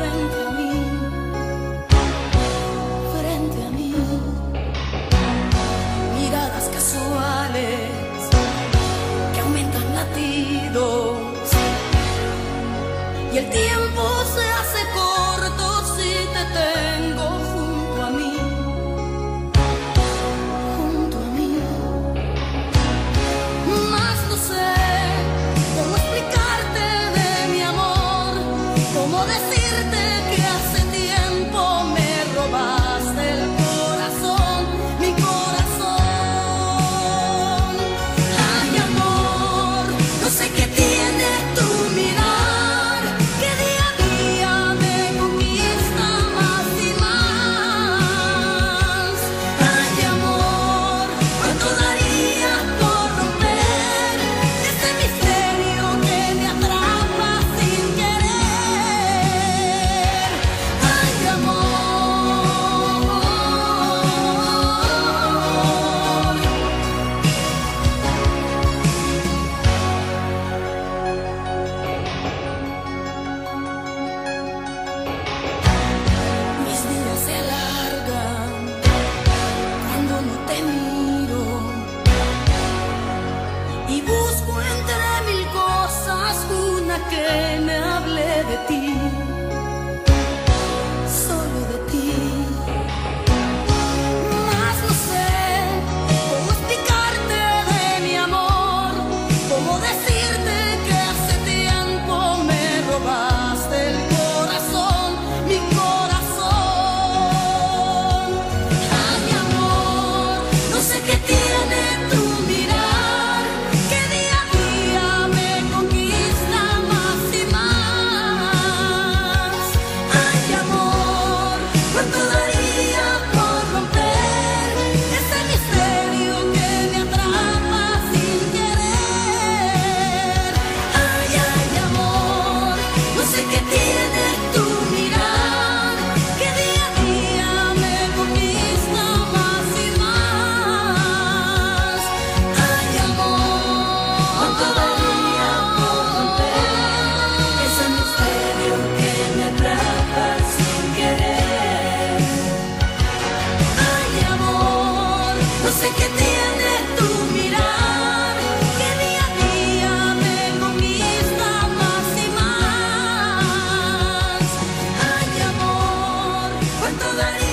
Frente a mí, frente a mí, miradas casuales que aumentan latidos, y el tiempo se hace corto si te tengo. que me hable de ti. Todavía